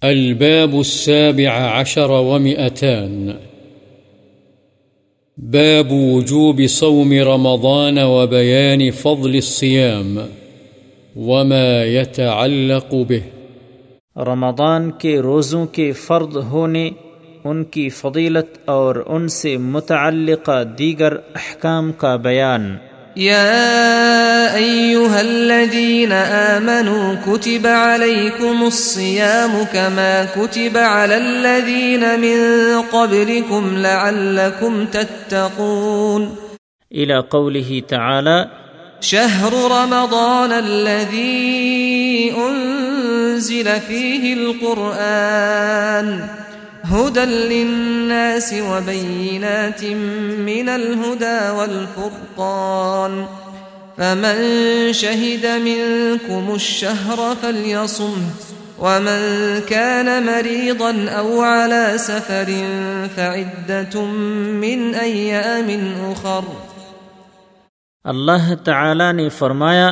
الباب السابع عشر ومئتان. باب وجوب صوم رمضان وبيان فضل الصيام وما يتعلق به. رمضان کے روزوں کے فرد ہونے، ان کی فضیلت اور ان سے متعلقہ دیگر احکام کا بیان۔ يا أيها الذين آمنوا كتب عليكم الصيام كما كتب على الذين من قبلكم لعلكم تتقون. إلى قوله تعالى شهر رمضان الذي أنزل فيه القرآن. هدى للناس وبينات من الهدى والفرقان. فمن شهد منكم الشهر فليصم، ومن كان مريضا أو على سفر فعدة من أيام أخر. اللہ تعالی نے فرمایا،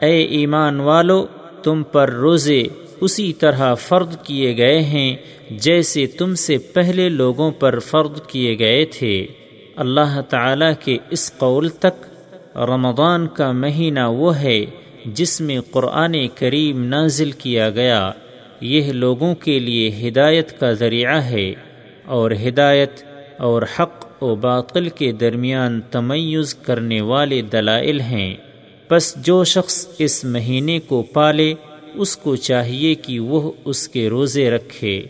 اے ایمان والو، تم پر روزے اسی طرح فرد کیے گئے ہیں۔ جیسے تم سے پہلے لوگوں پر فرد کیے گئے تھے، اللہ تعالی کے اس قول تک، رمضان کا مہینہ وہ ہے جس میں قرآن کریم نازل کیا گیا۔ یہ لوگوں کے لیے ہدایت کا ذریعہ ہے اور ہدایت اور حق و باطل کے درمیان تمیز کرنے والے دلائل ہیں۔ بس جو شخص اس مہینے کو پالے، اس کو چاہیے کہ وہ اس کے روزے رکھے۔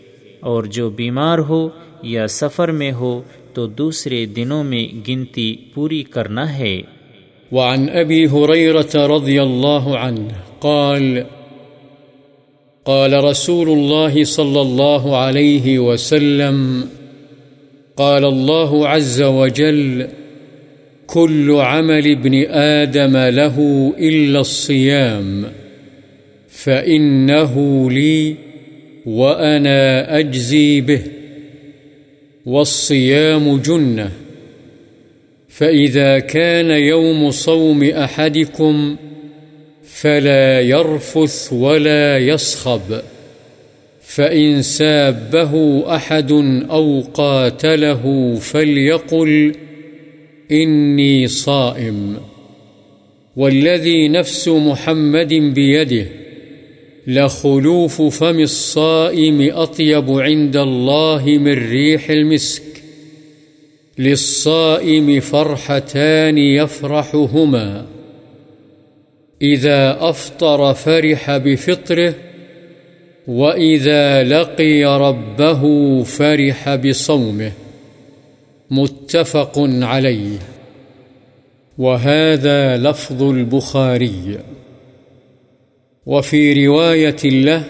اور جو بیمار ہو یا سفر میں ہو تو دوسرے دنوں میں گنتی پوری کرنا ہے۔ وعن ابی حریرت رضی اللہ عنہ قال قال رسول الله صلى الله عليه وسلم، قال الله عز وجل كل عمل ابن آدم له إلا الصيام فإنه لي وأنا أجزي به والصيام جنة فإذا كان يوم صوم أحدكم فلا يرفث ولا يصخب فإن سابه أحد أو قاتله فليقل إني صائم والذي نفس محمد بيده لخلوف فم الصائم أطيب عند الله من ريح المسك للصائم فرحتان يفرحهما إذا أفطر فرح بفطره وإذا لقي ربه فرح بصومه متفق عليه وهذا لفظ البخاري وفي رواية له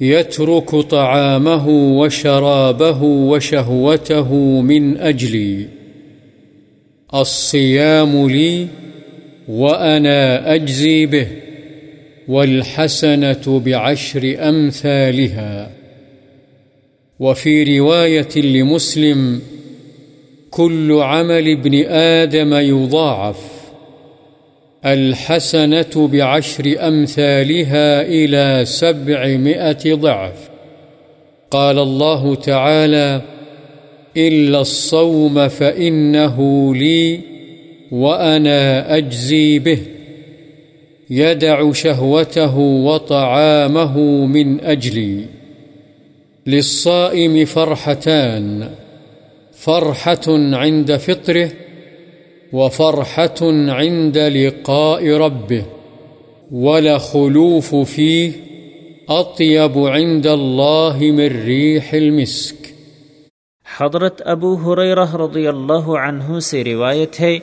يترك طعامه وشرابه وشهوته من أجلي. الصيام لي وأنا أجزي به والحسنة بعشر أمثالها. وفي رواية لمسلم كل عمل ابن آدم يضاعف الحسنة بعشر أمثالها إلى سبعمائة ضعف. قال الله تعالى إلا الصوم فإنه لي وأنا أجزي به. يدع شهوته وطعامه من أجلي. للصائم فرحتان. فرحة عند فطره وفرحة عند لقاء ربه، ولخلوف فيه أطيب عند الله من ريح المسك. حضرت ابو حریرہ رضی اللہ عنہ سے روایت ہے،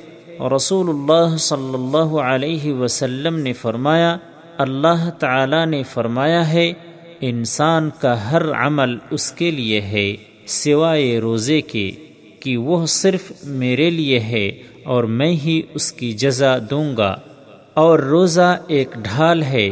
رسول اللہ صلی اللہ علیہ وسلم نے فرمایا، اللہ تعالی نے فرمایا ہے، انسان کا ہر عمل اس کے لیے ہے، سوائے روزے کے، کہ وہ صرف میرے لیے ہے۔ اور میں ہی اس کی جزا دوں گا۔ اور روزہ ایک ڈھال ہے۔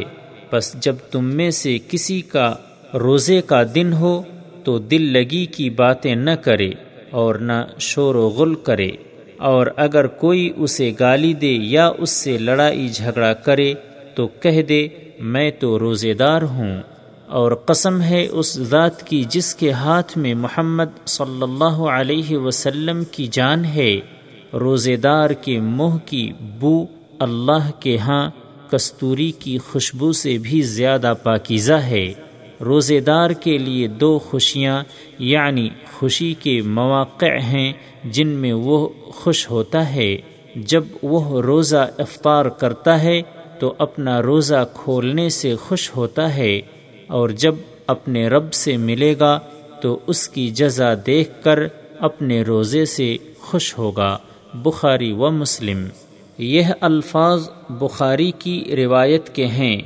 بس جب تم میں سے کسی کا روزے کا دن ہو، تو دل لگی کی باتیں نہ کرے اور نہ شور و غل کرے۔ اور اگر کوئی اسے گالی دے یا اس سے لڑائی جھگڑا کرے، تو کہہ دے، میں تو روزے دار ہوں۔ اور قسم ہے اس ذات کی جس کے ہاتھ میں محمد صلی اللہ علیہ وسلم کی جان ہے۔ روزے دار کے منہ کی بو اللہ کے ہاں کستوری کی خوشبو سے بھی زیادہ پاکیزہ ہے۔ روزے دار کے لیے دو خوشیاں یعنی خوشی کے مواقع ہیں جن میں وہ خوش ہوتا ہے۔ جب وہ روزہ افطار کرتا ہے تو اپنا روزہ کھولنے سے خوش ہوتا ہے، اور جب اپنے رب سے ملے گا تو اس کی جزا دیکھ کر اپنے روزے سے خوش ہوگا۔ بخاری و مسلم۔ یہ الفاظ بخاری کی روایت کے ہیں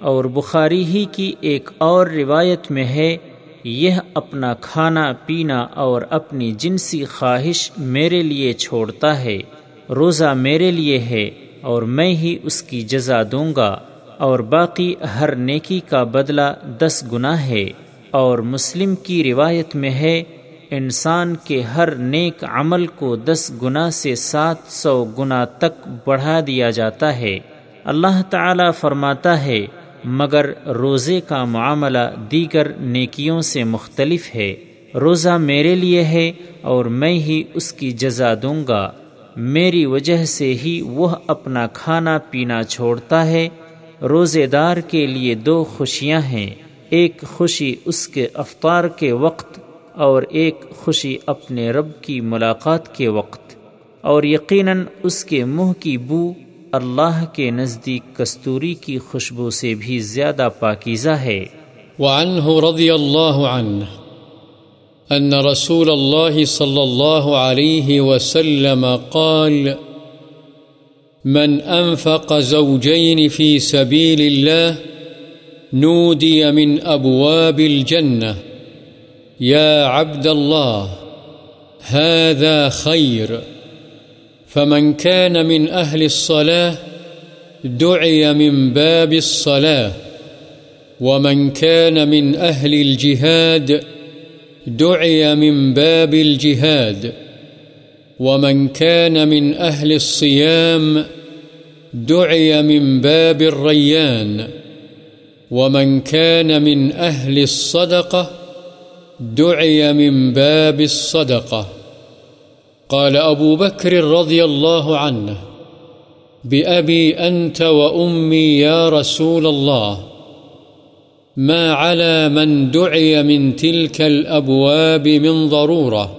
اور بخاری ہی کی ایک اور روایت میں ہے، یہ اپنا کھانا، پینا اور اپنی جنسی خواہش میرے لیے چھوڑتا ہے، روزہ میرے لیے ہے اور میں ہی اس کی جزا دوں گا۔ اور باقی ہر نیکی کا بدلہ دس گنا ہے۔ اور مسلم کی روایت میں ہے انسان کے ہر نیک عمل کو دس گنا سے سات سو گنا تک بڑھا دیا جاتا ہے۔ اللہ تعالی فرماتا ہے، مگر روزے کا معاملہ دیگر نیکیوں سے مختلف ہے۔ روزہ میرے لیے ہے اور میں ہی اس کی جزا دوں گا۔ میری وجہ سے ہی وہ اپنا کھانا پینا چھوڑتا ہے۔ روزے دار کے لیے دو خوشیاں ہیں۔ ایک خوشی اس کے افطار کے وقت اور ایک خوشی اپنے رب کی ملاقات کے وقت، اور یقیناً اس کے منہ کی بو اللہ کے نزدیک کستوری کی خوشبو سے بھی زیادہ پاکیزہ ہے۔ وعنه رضی اللہ عنہ أن رسول الله صلى الله عليه وسلم قال، من أنفق زوجين في سبيل الله نودي من أبواب الجنة يا عبد الله هذا خير فمن كان من أهل الصلاة دعي من باب الصلاة، ومن كان من أهل الجهاد دعي من باب الجهاد ومن كان من أهل الصيام دعي من باب الريان ومن كان من أهل الصدقة دعي من باب الصدقة. قال أبو بكر رضي الله عنه، بأبي أنت وأمي يا رسول الله، ما على من دعي من تلك الأبواب من ضرورة،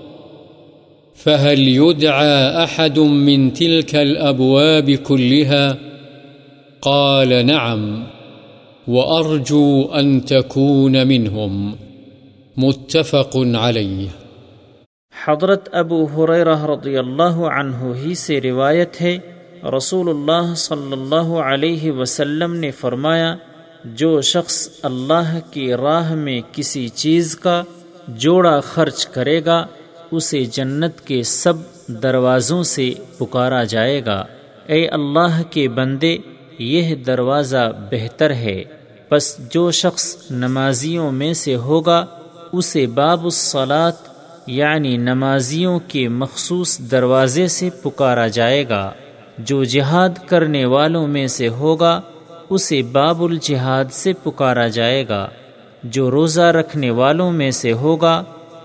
فهل يدعى أحد من تلك الأبواب كلها؟ قال نعم، وأرجو أن تكون منهم. متفق عليه حضرت ابو حریرہ رضی اللہ عنہ ہی سے روایت ہے رسول اللہ صلی اللہ علیہ وسلم نے فرمایا، جو شخص اللہ کی راہ میں کسی چیز کا جوڑا خرچ کرے گا، اسے جنت کے سب دروازوں سے پکارا جائے گا۔ اے اللہ کے بندے، یہ دروازہ بہتر ہے۔ بس جو شخص نمازیوں میں سے ہوگا اسے باب الصلاط یعنی نمازیوں کے مخصوص دروازے سے پکارا جائے گا۔ جو جہاد کرنے والوں میں سے ہوگا، اسے باب الجہاد سے پکارا جائے گا۔ جو روزہ رکھنے والوں میں سے ہوگا،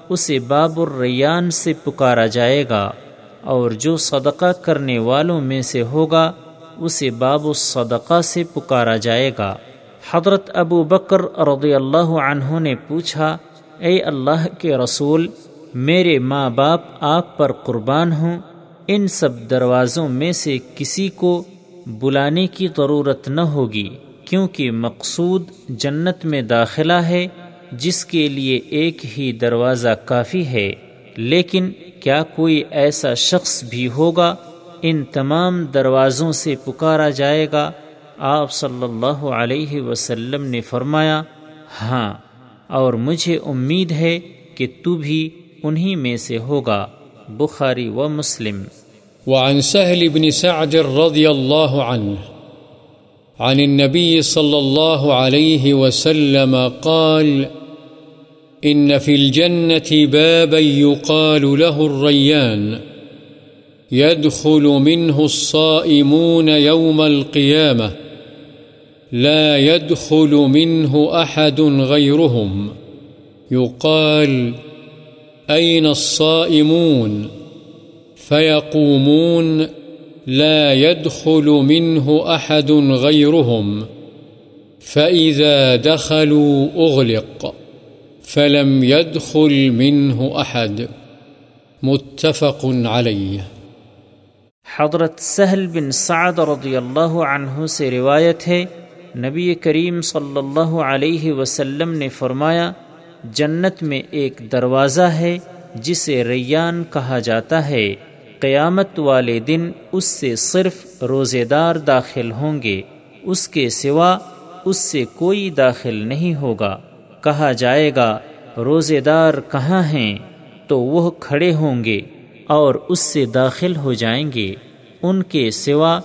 اسے باب الریان سے پکارا جائے گا۔ اور جو صدقہ کرنے والوں میں سے ہوگا، اسے باب الصدقہ سے پکارا جائے گا۔ حضرت ابو بکر رضی اللہ عنہ نے پوچھا اے اللہ کے رسول، میرے ماں باپ آپ پر قربان ہوں، ان سب دروازوں میں سے کسی کو بلانے کی ضرورت نہ ہوگی، کیونکہ مقصود جنت میں داخلہ ہے، جس کے لیے ایک ہی دروازہ کافی ہے۔ لیکن کیا کوئی ایسا شخص بھی ہوگا، ان تمام دروازوں سے پکارا جائے گا؟ آپ صلی اللہ علیہ وسلم نے فرمایا ہاں۔ اور مجھے امید ہے کہ تو بھی انہی میں سے ہوگا، بخاری و مسلم۔ وعن سهل بن سعد رضي الله عنه عن النبي صلى الله عليه وسلم قال إن في الجنة بابا يقال له الريان يدخل منه الصائمون يوم القيامة لا يدخل منه أحد غيرهم. يقال، أين الصائمون؟ فيقومون، لا يدخل منه أحد غيرهم. فإذا دخلوا أغلق، فلم يدخل منه أحد. متفق عليه. حضرت سہل بن سعد رضی اللہ عنہ سے روایت ہے نبی کریم صلی اللہ علیہ وسلم نے فرمایا، جنت میں ایک دروازہ ہے جسے ریان کہا جاتا ہے۔ قیامت والے دن اس سے صرف روزے دار داخل ہوں گے۔ اس کے سوا اس سے کوئی داخل نہیں ہوگا۔ کہا جائے گا روزے دار کہاں ہیں؟ تو وہ کھڑے ہوں گے اور اس سے داخل ہو جائیں گے۔ ان کے سوا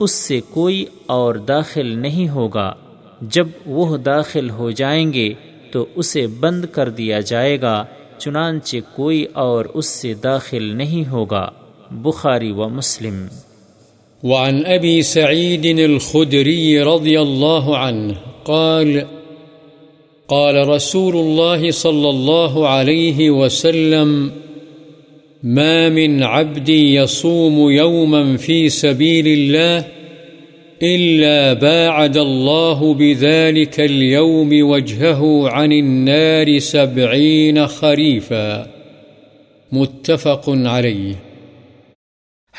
اس سے کوئی اور داخل نہیں ہوگا۔ جب وہ داخل ہو جائیں گے تو اسے بند کر دیا جائے گا، چنانچہ کوئی اور اس سے داخل نہیں ہوگا۔ بخاری و مسلم۔ وعن أبي سعيد الخدري رضي الله عنه قال قال رسول الله صلى الله عليه وسلم ما من عبد يصوم يوما في سبيل الله إلا باعد الله بذلك اليوم وجهه عن النار سبعين خريفا. متفق عليه.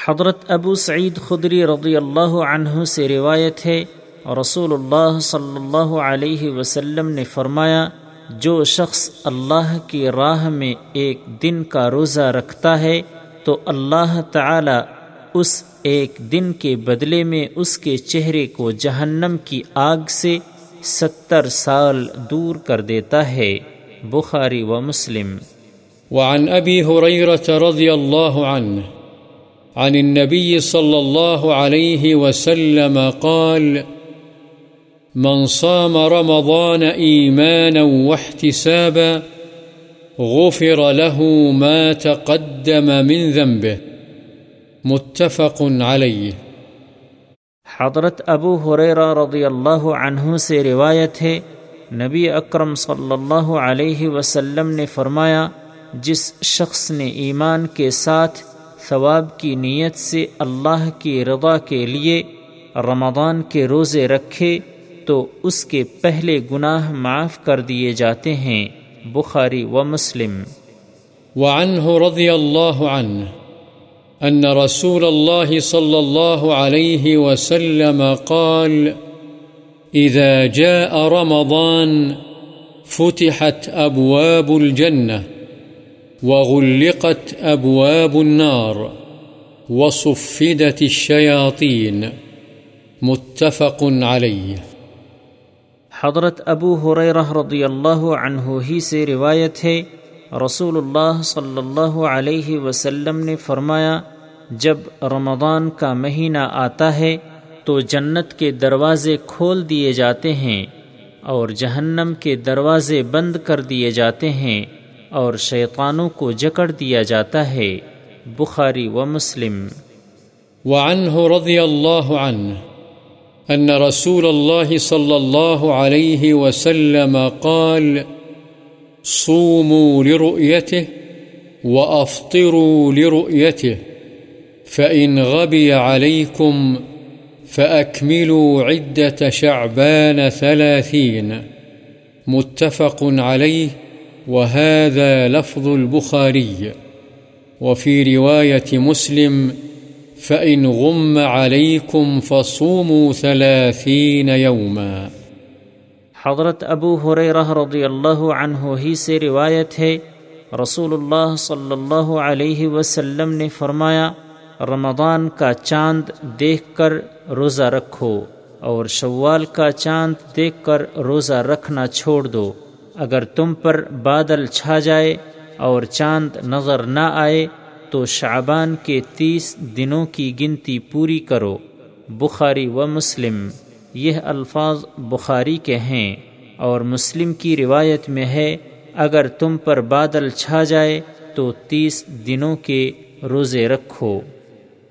حضرت ابو سعید خدری رضی اللہ عنہ سے روایت ہے، رسول اللہ صلی اللہ علیہ وسلم نے فرمایا جو شخص اللہ کی راہ میں ایک دن کا روزہ رکھتا ہے، تو اللہ تعالی اس ایک دن کے بدلے میں اس کے چہرے کو جہنم کی آگ سے ستر سال دور کر دیتا ہے۔ بخاری و مسلم۔ وعن أبي هريرة رضي الله عنه عن النبي صلى الله عليه وسلم قال من صام رمضان إيمانا واحتسابا غفر له ما تقدم من ذنبه. متفق علیہ حضرت ابو حریرہ رضی اللہ عنہ سے روایت ہے، نبی اکرم صلی اللہ علیہ وسلم نے فرمایا، جس شخص نے ایمان کے ساتھ ثواب کی نیت سے اللہ کی رضا کے لیے رمضان کے روزے رکھے تو اس کے پہلے گناہ معاف کر دیے جاتے ہیں، بخاری و مسلم۔ وعنه رضی اللہ عنہ أن رسول الله صلى الله عليه وسلم قال إذا جاء رمضان، فتحت أبواب الجنة وغلقت أبواب النار وصفدت الشياطين متفق عليه حضرت ابو حریرہ رضی اللہ عنہ ہی سے روایت ہے رسول اللہ صلی اللہ علیہ وسلم نے فرمایا، جب رمضان کا مہینہ آتا ہے تو جنت کے دروازے کھول دیے جاتے ہیں اور جہنم کے دروازے بند کر دیے جاتے ہیں اور شیطانوں کو جکڑ دیا جاتا ہے۔ بخاری و مسلم۔ وعنه رضی اللہ عنہ۔ ان رسول اللہ صلی اللہ علیہ وسلم قال، صوموا لرؤيته وأفطروا لرؤيته، فإن غبي عليكم فأكملوا عدة شعبان ثلاثين. متفق عليه، وهذا لفظ البخاري. وفي رواية مسلم فإن غم عليكم فصوموا ثلاثين يوماً حضرت ابو حریرہ رضی اللہ عنہ ہی سے روایت ہے رسول اللہ صلی اللہ علیہ وسلم نے فرمایا، رمضان کا چاند دیکھ کر روزہ رکھو اور شوال کا چاند دیکھ کر روزہ رکھنا چھوڑ دو۔ اگر تم پر بادل چھا جائے اور چاند نظر نہ آئے تو شعبان کے تیس دنوں کی گنتی پوری کرو۔ بخاری و مسلم، یہ الفاظ بخاری کے ہیں اور مسلم کی روایت میں ہے، اگر تم پر بادل چھا جائے تو تیس دنوں کے روزے رکھو۔